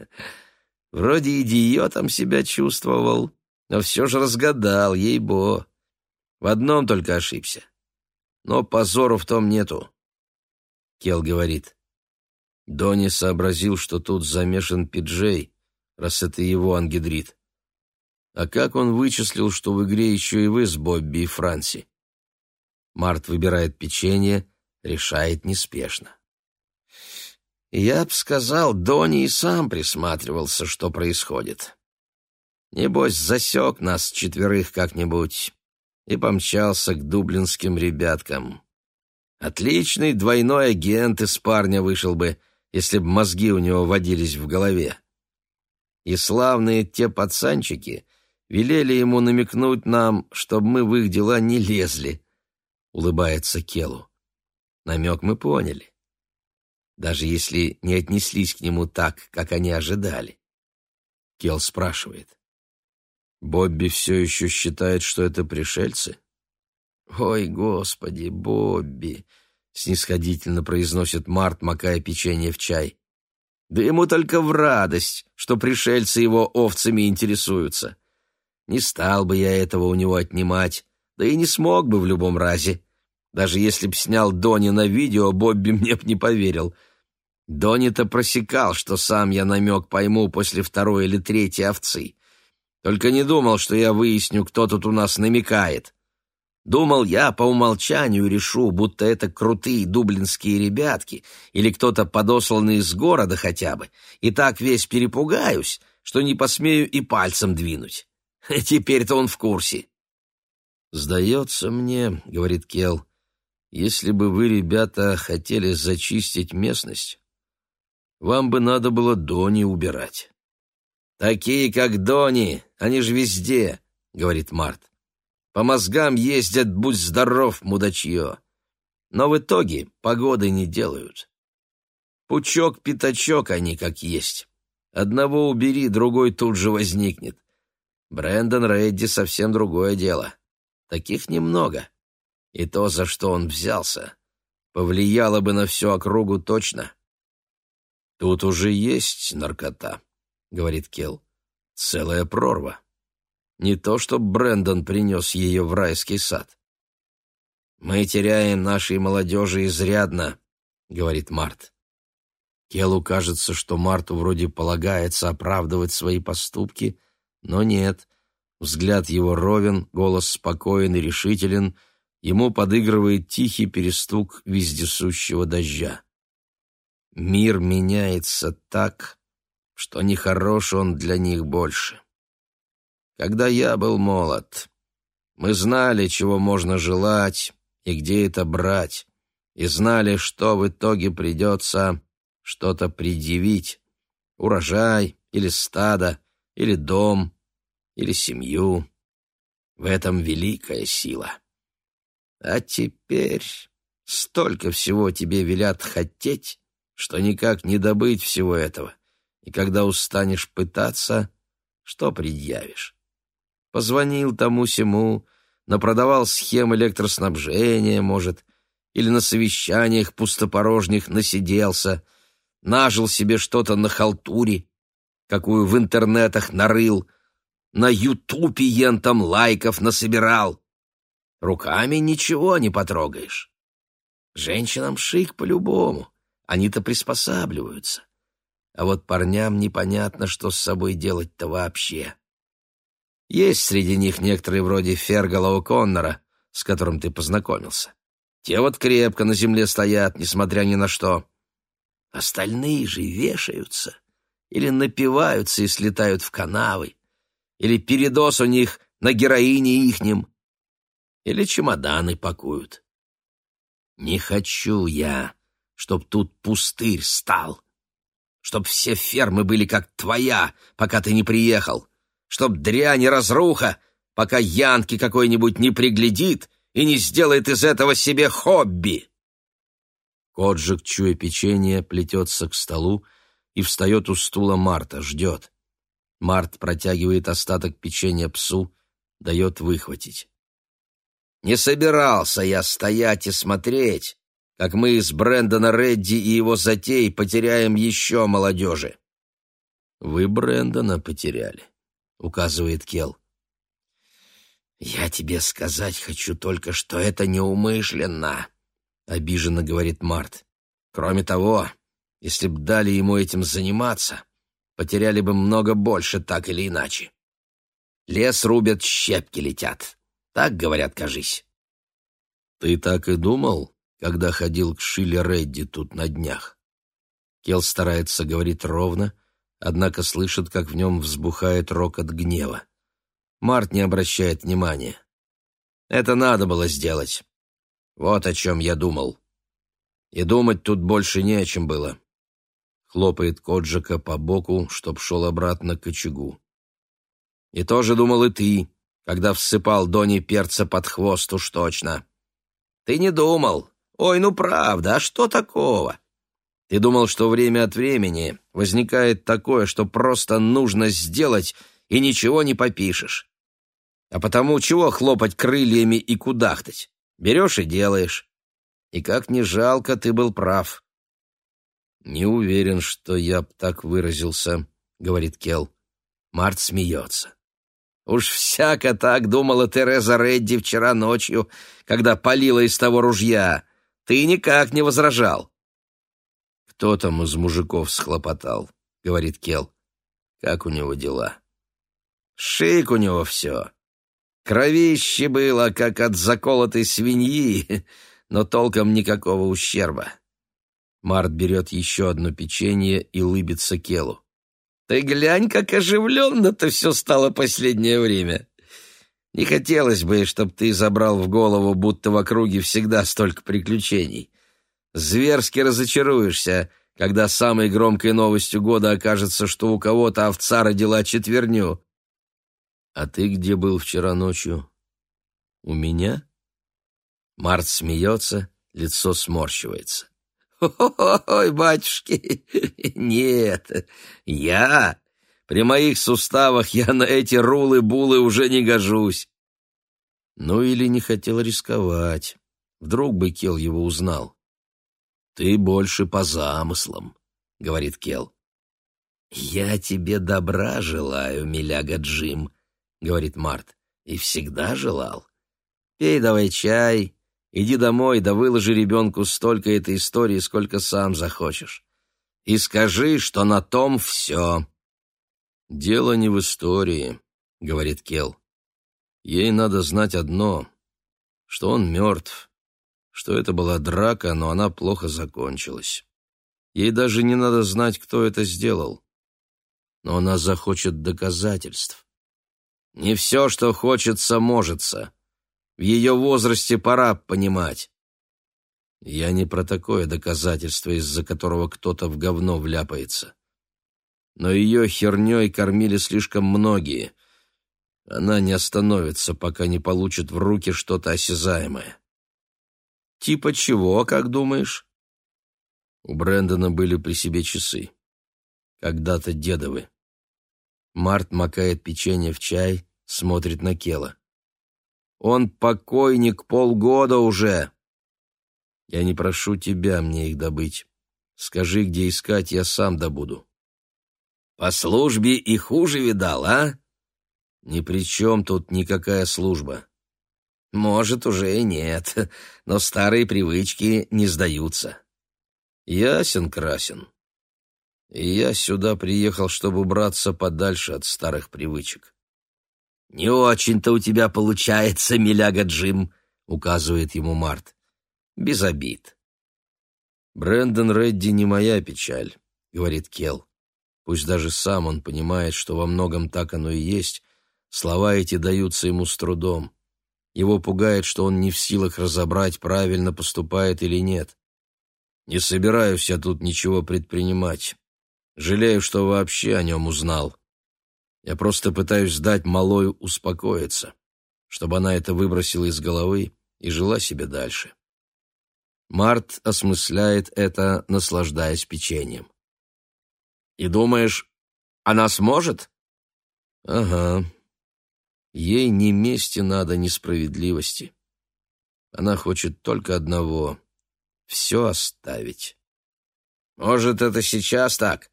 Вроде идиотом себя чувствовал, но все же разгадал, ей-бо. В одном только ошибся. Но позору в том нету. Кел говорит. Донни сообразил, что тут замешан Пиджей, раз это его ангидрит. А как он вычислил, что в игре еще и вы с Бобби и Франси? Март выбирает печенье, решает неспешно. Я б сказал, Донни и сам присматривался, что происходит. Небось, засек нас четверых как-нибудь и помчался к дублинским ребяткам. Отличный двойной агент из парня вышел бы, если б мозги у него водились в голове. И славные те пацанчики велели ему намекнуть нам, чтобы мы в их дела не лезли, — улыбается Келу. Намек мы поняли, даже если не отнеслись к нему так, как они ожидали. Кел спрашивает. Бобби все еще считает, что это пришельцы? Ой, господи, Бобби, снисходительно произносит Март, макая печенье в чай. Да ему только в радость, что пришельцы его овцами интересуются. Не стал бы я этого у него отнимать, да и не смог бы в любом разе. Даже если б снял Дони на видео, Бобби мне б не поверил. Дони-то просекал, что сам я намек пойму после второй или третьей овцы. Только не думал, что я выясню, кто тут у нас намекает. Думал, я по умолчанию решу, будто это крутые дублинские ребятки или кто-то подосланный из города хотя бы, и так весь перепугаюсь, что не посмею и пальцем двинуть. Теперь-то он в курсе. «Сдается мне, — говорит Кел, — если бы вы, ребята, хотели зачистить местность, вам бы надо было Дони убирать». «Такие, как Дони, они же везде», — говорит Март. «По мозгам ездят, будь здоров, мудачье. Но в итоге погоды не делают. Пучок-пятачок они как есть. Одного убери, другой тут же возникнет. Брэндон Редди совсем другое дело. Таких немного. И то, за что он взялся, повлияло бы на всю округу точно. Тут уже есть наркота говорит Кел. Целая прорва. Не то, что Брендон принес ее в райский сад. Мы теряем нашей молодежи изрядно, говорит Март. Келу кажется, что Марту вроде полагается оправдывать свои поступки, но нет. Взгляд его ровен, голос спокоен и решителен, ему подыгрывает тихий перестук вездесущего дождя. Мир меняется так, что нехорош он для них больше. Когда я был молод, Мы знали, чего можно желать и где это брать, и знали, что в итоге придется что-то предъявить. Урожай или стадо, или дом, или семью. В этом великая сила. А теперь столько всего тебе велят хотеть, что никак не добыть всего этого. И когда устанешь пытаться, что предъявишь? Позвонил тому-сему, напродавал схем электроснабжения, может, или на совещаниях пустопорожних насиделся, нажил себе что-то на халтуре, какую в интернетах нарыл, на ютубе ентом лайков насобирал. Руками ничего не потрогаешь. Женщинам шик по-любому, они-то приспосабливаются. А вот парням непонятно, что с собой делать-то вообще. Есть среди них некоторые вроде Фергала О'Коннора, с которым ты познакомился. Те вот крепко на земле стоят, несмотря ни на что. Остальные же вешаются или напиваются и слетают в канавы, или передоз у них на героине ихнем, или чемоданы пакуют. Не хочу я, чтоб тут пустырь стал, чтоб все фермы были как твоя, пока ты не приехал, чтоб дрянь и разруха, пока Янки какой-нибудь не приглядит и не сделает из этого себе хобби. Коджик, чуя печенье, плетется к столу и встает у стула Марта, ждет. Март протягивает остаток печенья псу, дает выхватить. Не собирался я стоять и смотреть, как мы из Брэндона Редди и его затей потеряем еще молодежи. «Вы Брэндона потеряли», — указывает Келл. «Я тебе сказать хочу только, что это неумышленно», — обиженно говорит Март. «Кроме того, если б дали ему этим заниматься, потеряли бы много больше так или иначе. Лес рубят, щепки летят. Так говорят, кажись. Ты так и думал, когда ходил к Шиле Редди тут на днях? Кел старается говорить ровно, однако слышит, как в нем взбухает рокот гнева. Март не обращает внимания. Это надо было сделать. Вот о чем я думал. И думать тут больше не о чем было. Хлопает Коджика по боку, чтоб шел обратно к очагу. И тоже думал и ты, когда всыпал Дони перца под хвост уж точно. Ты не думал. Ой, ну правда, а что такого? Ты думал, что время от времени возникает такое, что просто нужно сделать, и ничего не попишешь. А потому чего хлопать крыльями и кудахтать? Берешь и делаешь. И как ни жалко, ты был прав. «Не уверен, что я б так выразился», — говорит Келл. Март смеется. Уж всяко так думала Тереза Редди вчера ночью, когда палила из того ружья. Ты никак не возражал. Кто там из мужиков схлопотал, говорит Кел. Как у него дела? Шик у него все. Кровище было, как от заколотой свиньи, но толком никакого ущерба. Март берет еще одно печенье и лыбится Келу. Ты глянь, как оживленно-то все стало последнее время. Не хотелось бы, чтобы ты забрал в голову, будто в округе всегда столько приключений. Зверски разочаруешься, когда самой громкой новостью года окажется, что у кого-то овца родила четверню. А ты где был вчера ночью? У меня? Март смеется, лицо сморщивается. «Ой, батюшки, нет, я... При моих суставах я на эти рулы-булы уже не гожусь». Ну или не хотел рисковать. Вдруг бы Кел его узнал. «Ты больше по замыслам», — говорит Кел. «Я тебе добра желаю, миляга Джим», — говорит Март, — «и всегда желал. Пей давай чай, Иди домой, да выложи ребенку столько этой истории, сколько сам захочешь. И скажи, что на том все. «Дело не в истории», — говорит Кел. «Ей надо знать одно, что он мертв, что это была драка, но она плохо закончилась. Ей даже не надо знать, кто это сделал. Но она захочет доказательств. Не все, что хочется, можется», В ее возрасте пора понимать. Я не про такое доказательство, из-за которого кто-то в говно вляпается. Но ее херней кормили слишком многие. Она не остановится, пока не получит в руки что-то осязаемое. Типа чего, как думаешь? У Брэндона были при себе часы. Когда-то дедовы. Март макает печенье в чай, смотрит на Кела. Он покойник полгода уже. Я не прошу тебя мне их добыть. Скажи, где искать, я сам добуду. По службе и хуже видал, а? Ни при чем тут никакая служба. Может, уже и нет, но старые привычки не сдаются. Ясен красен. И я сюда приехал, чтобы убраться подальше от старых привычек. «Не очень-то у тебя получается, миляга Джим», — указывает ему Март. «Без обид». «Брэндон Редди не моя печаль», — говорит Келл. Пусть даже сам он понимает, что во многом так оно и есть, слова эти даются ему с трудом. Его пугает, что он не в силах разобрать, правильно поступает или нет. Не собираюсь я тут ничего предпринимать. Жалею, что вообще о нем узнал. Я просто пытаюсь дать малой успокоиться, чтобы она это выбросила из головы и жила себе дальше. Март осмысляет это, наслаждаясь печеньем. «И думаешь, она сможет?» «Ага. Ей ни мести надо, ни справедливости. Она хочет только одного — все оставить». «Может, это сейчас так,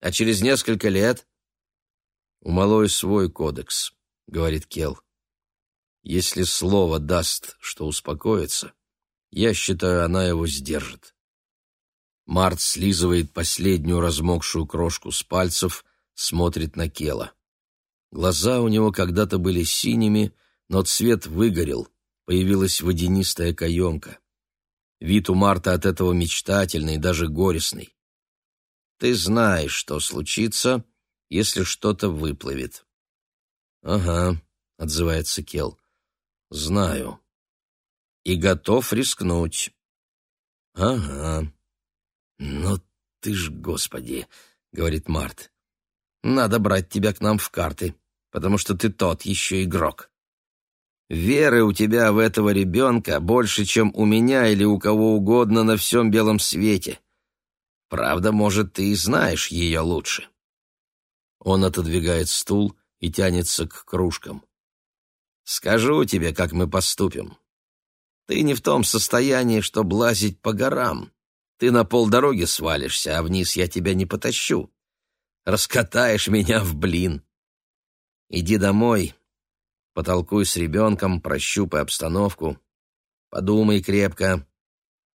а через несколько лет?» «У малой свой кодекс», — говорит Кел. «Если слово даст, что успокоится, я считаю, она его сдержит». Март слизывает последнюю размокшую крошку с пальцев, смотрит на Кела. Глаза у него когда-то были синими, но цвет выгорел, появилась водянистая каемка. Вид у Марта от этого мечтательный, даже горестный. «Ты знаешь, что случится, если что-то выплывет. Ага, отзывается Кел. Знаю. И готов рискнуть. Ага. Ну ты ж, господи, говорит Март. Надо брать тебя к нам в карты, потому что ты тот еще игрок. Веры у тебя в этого ребенка больше, чем у меня или у кого угодно на всем белом свете. Правда, может, ты и знаешь ее лучше. Он отодвигает стул и тянется к кружкам. «Скажу тебе, как мы поступим. Ты не в том состоянии, чтобы лазить по горам. Ты на полдороги свалишься, а вниз я тебя не потащу. Раскатаешь меня в блин. Иди домой, потолкуй с ребенком, прощупай обстановку, подумай крепко,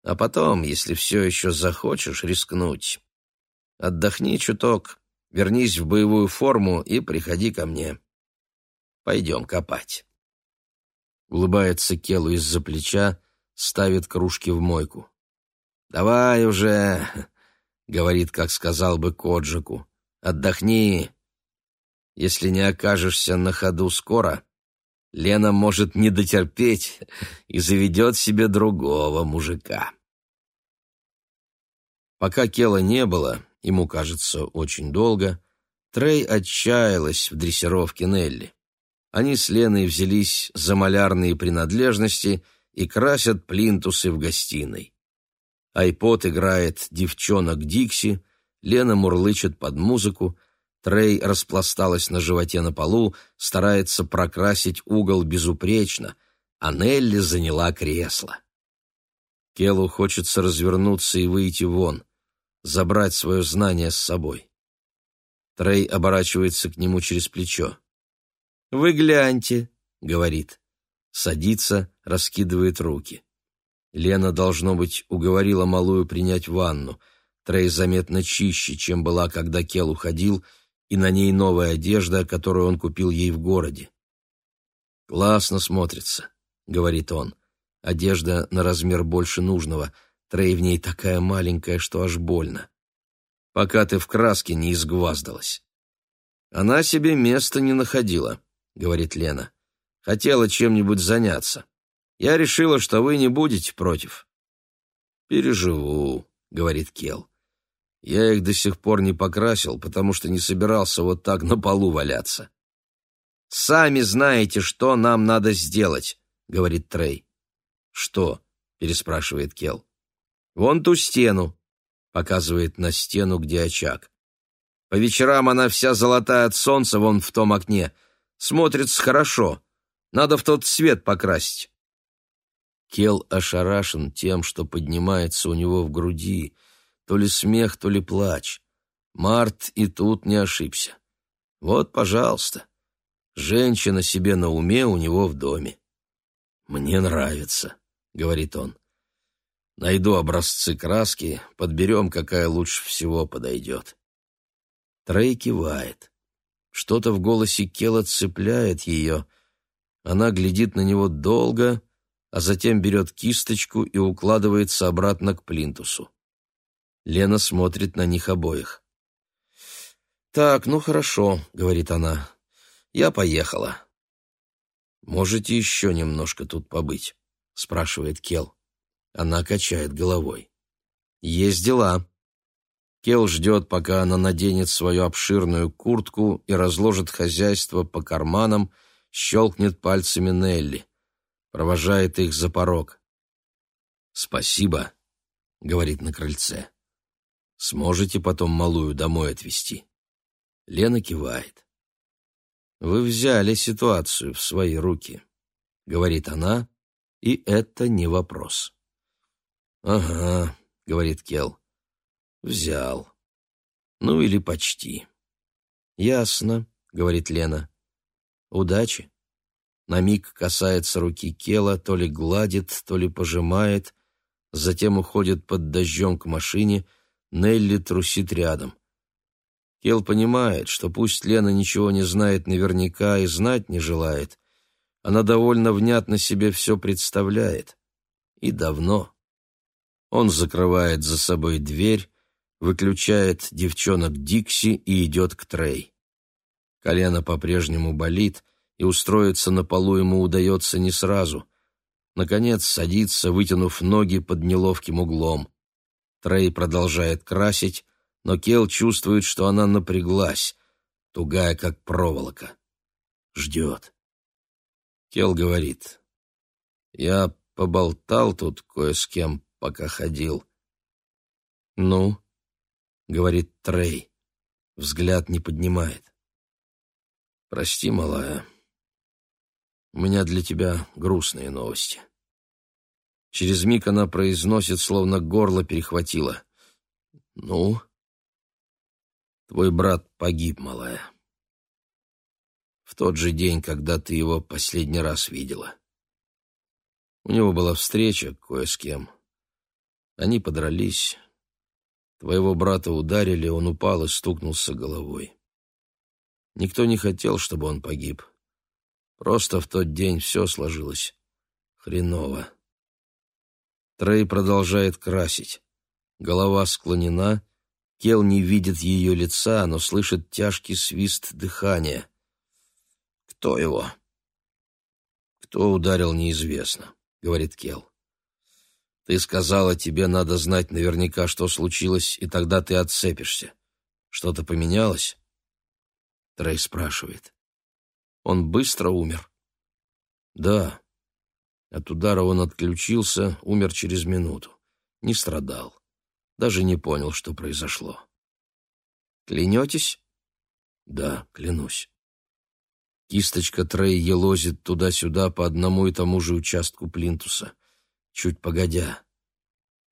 а потом, если все еще захочешь рискнуть, отдохни чуток, Вернись в боевую форму и приходи ко мне. Пойдем копать. Улыбается Келу из-за плеча, ставит кружки в мойку. «Давай уже», — говорит, как сказал бы Коджику, — «отдохни. Если не окажешься на ходу скоро, Лена может не дотерпеть и заведет себе другого мужика». Пока Кела не было, ему кажется, очень долго, Трей отчаялась в дрессировке Нелли. Они с Леной взялись за малярные принадлежности и красят плинтусы в гостиной. Айпод играет «Девчонок Дикси», Лена мурлычет под музыку, Трей распласталась на животе на полу, старается прокрасить угол безупречно, а Нелли заняла кресло. Келу хочется развернуться и выйти вон забрать свое знание с собой. Трей оборачивается к нему через плечо. «Вы гляньте», — говорит. Садится, раскидывает руки. Лена, должно быть, уговорила малую принять ванну. Трей заметно чище, чем была, когда Кел уходил, и на ней новая одежда, которую он купил ей в городе. «Классно смотрится», — говорит он. Одежда на размер больше нужного — Трей в ней такая маленькая, что аж больно. Пока ты в краске не изгваздалась. Она себе места не находила, говорит Лена. Хотела чем-нибудь заняться. Я решила, что вы не будете против». «Переживу», — говорит Кел. «Я их до сих пор не покрасил, потому что не собирался вот так на полу валяться». «Сами знаете, что нам надо сделать», — говорит Трей. «Что?» — переспрашивает Кел. «Вон ту стену», — показывает на стену, где очаг. «По вечерам она вся золотая от солнца вон в том окне. Смотрится хорошо. Надо в тот цвет покрасить». Кел ошарашен тем, что поднимается у него в груди, то ли смех, то ли плач. Март и тут не ошибся. Вот, пожалуйста, женщина себе на уме у него в доме. «Мне нравится», — говорит он. «Найду образцы краски, подберем, какая лучше всего подойдет». Трей кивает. Что-то в голосе Кела цепляет ее. Она глядит на него долго, а затем берет кисточку и укладывается обратно к плинтусу. Лена смотрит на них обоих. «Так, ну хорошо», — говорит она. «Я поехала». «Можете еще немножко тут побыть?» — спрашивает Кел. Она качает головой. «Есть дела». Кел ждет, пока она наденет свою обширную куртку и разложит хозяйство по карманам, щелкнет пальцами Нелли провожает их за порог. «Спасибо», — говорит на крыльце. «Сможете потом малую домой отвезти?» Лена кивает. «Вы взяли ситуацию в свои руки», — говорит она, и это не вопрос. «Ага», — говорит Кел, — «взял. Ну или почти». «Ясно», — говорит Лена. «Удачи» на миг касается руки Кела, то ли гладит, то ли пожимает, затем уходит под дождем к машине, Нелли трусит рядом. Кел понимает, что пусть Лена ничего не знает наверняка и знать не желает, она довольно внятно себе все представляет. И давно. Он закрывает за собой дверь, выключает девчонок Дикси и идет к Трей. Колено по-прежнему болит — и устроиться на полу ему удается не сразу. Наконец садится, вытянув ноги под неловким углом. Трей продолжает красить, но Кел чувствует, что она напряглась, тугая, как проволока. Ждет. Кел говорит, «Я поболтал тут кое с кем, пока ходил». «Ну?» — говорит Трей. Взгляд не поднимает. «Прости, малая, у меня для тебя грустные новости. Через миг она произносит, словно горло перехватило. Ну? Твой брат погиб, малая. В тот же день, когда ты его последний раз видела. У него была встреча кое с кем. Они подрались. Твоего брата ударили, он упал и стукнулся головой. Никто не хотел, чтобы он погиб. Просто в тот день все сложилось хреново. Трей продолжает красить. Голова склонена, Кел не видит ее лица, но слышит тяжкий свист дыхания. «Кто его?» «Кто ударил, неизвестно», — говорит Кел. «Ты сказала, тебе надо знать наверняка, что случилось, и тогда ты отцепишься. Что-то поменялось?» Трей спрашивает. Он быстро умер. Да. От удара он отключился, умер через минуту. Не страдал. Даже не понял, что произошло. Клянетесь? Да, клянусь. Кисточка Трей елозит туда-сюда по одному и тому же участку плинтуса. Чуть погодя.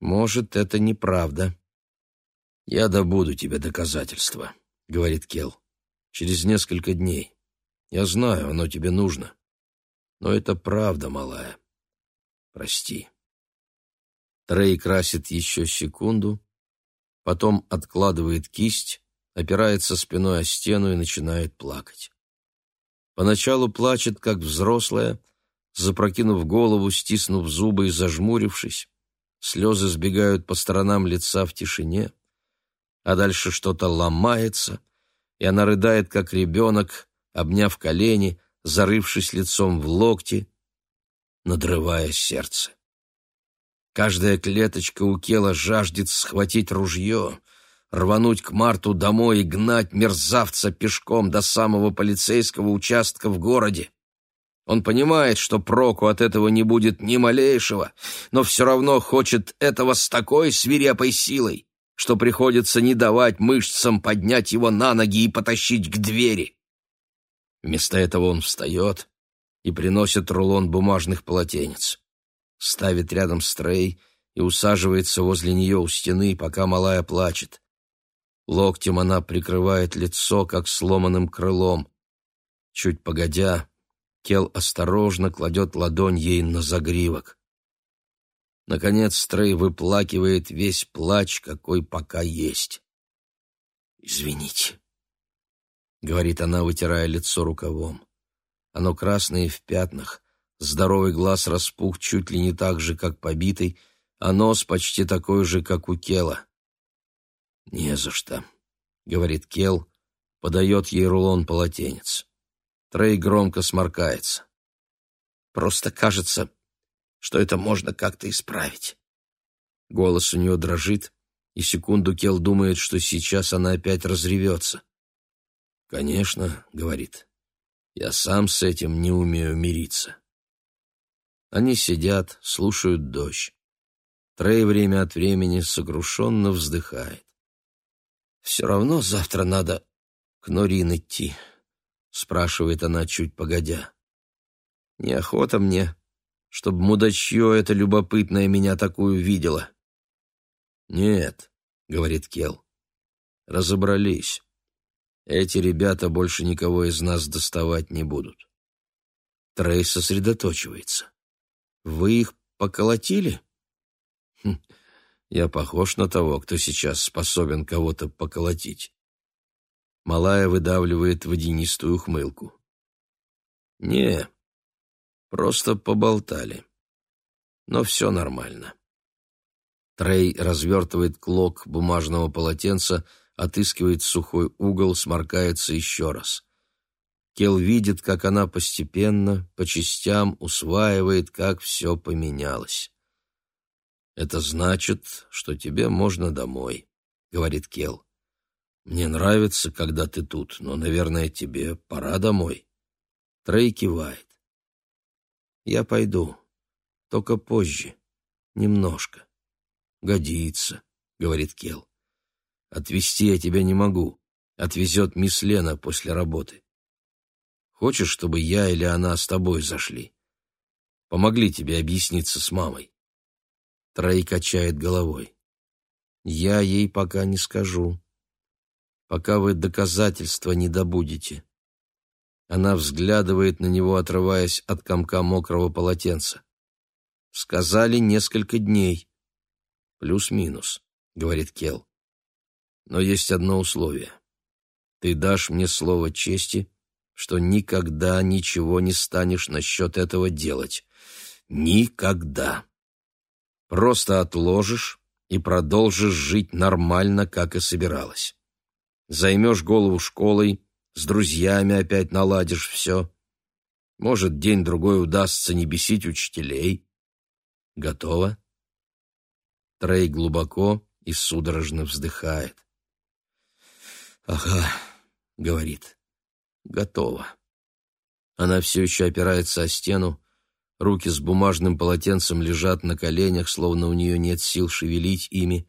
Может, это неправда. Я добуду тебе доказательства, говорит Кел. Через несколько дней. Я знаю, оно тебе нужно. Но это правда, малая. Прости. Трей красит еще секунду, потом откладывает кисть, опирается спиной о стену и начинает плакать. Поначалу плачет, как взрослая, запрокинув голову, стиснув зубы и зажмурившись. Слезы сбегают по сторонам лица в тишине, а дальше что-то ломается, и она рыдает, как ребенок, обняв колени, зарывшись лицом в локти. надрывая сердце. Каждая клеточка у Кела жаждет схватить ружье, рвануть к Марту домой и гнать мерзавца пешком до самого полицейского участка в городе. Он понимает, что проку от этого не будет ни малейшего, но все равно хочет этого с такой свирепой силой, что приходится не давать мышцам поднять его на ноги и потащить к двери. Вместо этого он встает и приносит рулон бумажных полотенец. Ставит рядом стрей и усаживается возле нее у стены, пока малая плачет. Локтем она прикрывает лицо, как сломанным крылом. Чуть погодя, Кел осторожно кладет ладонь ей на загривок. Наконец Стрей выплакивает весь плач, какой пока есть. «Извините», — говорит она, вытирая лицо рукавом. Оно красное в пятнах, здоровый глаз распух чуть ли не так же, как побитый, а нос почти такой же, как у Кела. «Не за что», — говорит Кел, подает ей рулон полотенец. Трей громко сморкается. Просто кажется, что это можно как-то исправить. Голос у нее дрожит, и секунду Кел думает, что сейчас она опять разревется. «Конечно», — говорит, — «я сам с этим не умею мириться». Они сидят, слушают дождь. Трей время от времени сокрушенно вздыхает. «Все равно завтра надо к Норин идти», спрашивает она чуть погодя. Неохота мне, чтобы мудачье это любопытное меня такую видела. Нет, говорит Кел. Разобрались. Эти ребята больше никого из нас доставать не будут. Трей сосредоточивается. Вы их поколотили? Хм, я похож на того, кто сейчас способен кого-то поколотить. Малая выдавливает водянистую ухмылку. «Не, просто поболтали. Но все нормально». Трей развертывает клок бумажного полотенца, отыскивает сухой угол, сморкается еще раз. Кел видит, как она постепенно, по частям усваивает, как все поменялось. «Это значит, что тебе можно домой», — говорит Кел. Мне нравится, когда ты тут, но, наверное, тебе пора домой. Трей кивает. Я пойду, только позже, немножко. Годится, говорит Кел. Отвезти я тебя не могу. Отвезет мисс Лена после работы. Хочешь, чтобы я или она с тобой зашли? Помогли тебе объясниться с мамой. Трей качает головой. Я ей пока не скажу пока вы доказательства не добудете. Она взглядывает на него, отрываясь от комка мокрого полотенца. Сказали несколько дней. Плюс-минус, говорит Кел. Но есть одно условие. Ты дашь мне слово чести, что никогда ничего не станешь насчет этого делать. Никогда. Просто отложишь и продолжишь жить нормально, как и собиралась. Займешь голову школой, с друзьями опять наладишь все. Может, день-другой удастся не бесить учителей. Готово?» Трей глубоко и судорожно вздыхает. «Ага», — говорит, — «готово». Она все еще опирается о стену, руки с бумажным полотенцем лежат на коленях, словно у нее нет сил шевелить ими,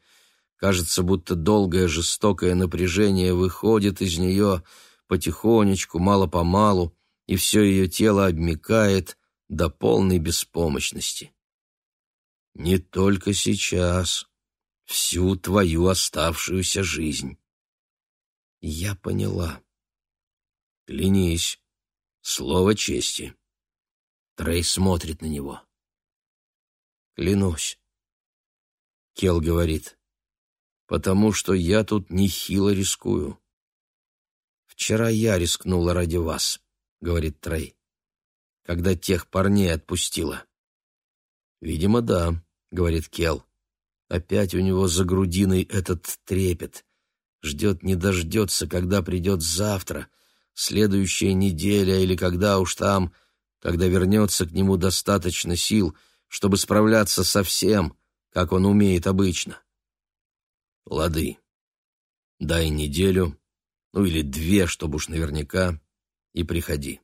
Кажется, будто долгое жестокое напряжение выходит из нее потихонечку, мало-помалу, и все ее тело обмякает до полной беспомощности. Не только сейчас, всю твою оставшуюся жизнь. Я поняла. Клянись, слово чести. Трей смотрит на него. Клянусь. Кел говорит потому что я тут нехило рискую. «Вчера я рискнула ради вас», — говорит Трей, — «когда тех парней отпустила». «Видимо, да», — говорит Кел. Опять у него за грудиной этот трепет. Ждет не дождется, когда придет завтра, следующая неделя или когда уж там, когда вернется к нему достаточно сил, чтобы справляться со всем, как он умеет обычно. Лады. Дай неделю, ну или две, чтобы уж наверняка, и приходи.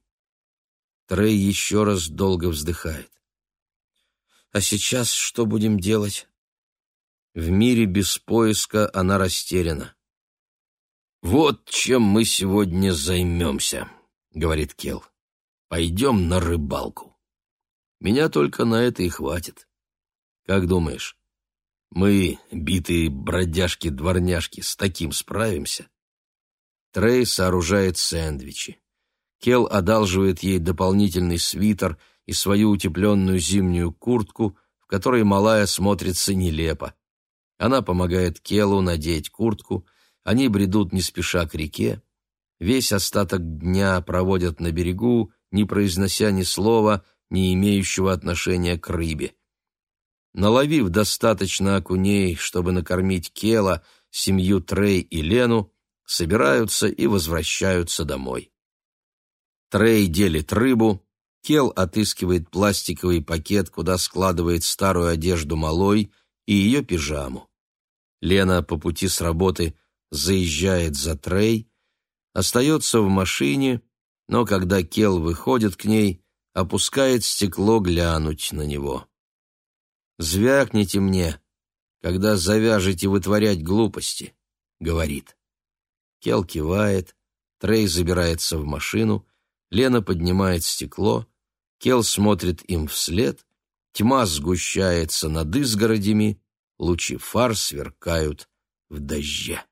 Трей еще раз долго вздыхает. А сейчас что будем делать? В мире без поиска она растеряна. «Вот чем мы сегодня займемся», — говорит Кел. «Пойдем на рыбалку. Меня только на это и хватит. Как думаешь, мы, битые бродяжки-дворняжки, с таким справимся?» Трей сооружает сэндвичи. Кел одалживает ей дополнительный свитер и свою утепленную зимнюю куртку, в которой малая смотрится нелепо. Она помогает Келу надеть куртку, они бредут не спеша к реке. Весь остаток дня проводят на берегу, не произнося ни слова, не имеющего отношения к рыбе. Наловив достаточно окуней, чтобы накормить Кела, семью Трей и Лену, собираются и возвращаются домой. Трей делит рыбу, Кел отыскивает пластиковый пакет, куда складывает старую одежду малой и ее пижаму. Лена по пути с работы заезжает за Трей, остается в машине, но когда Кел выходит к ней, опускает стекло глянуть на него. «Звякните мне, когда завяжете вытворять глупости», — говорит. Кел кивает, Трей забирается в машину, Лена поднимает стекло, Кел смотрит им вслед, тьма сгущается над изгородями, лучи фар сверкают в дожде.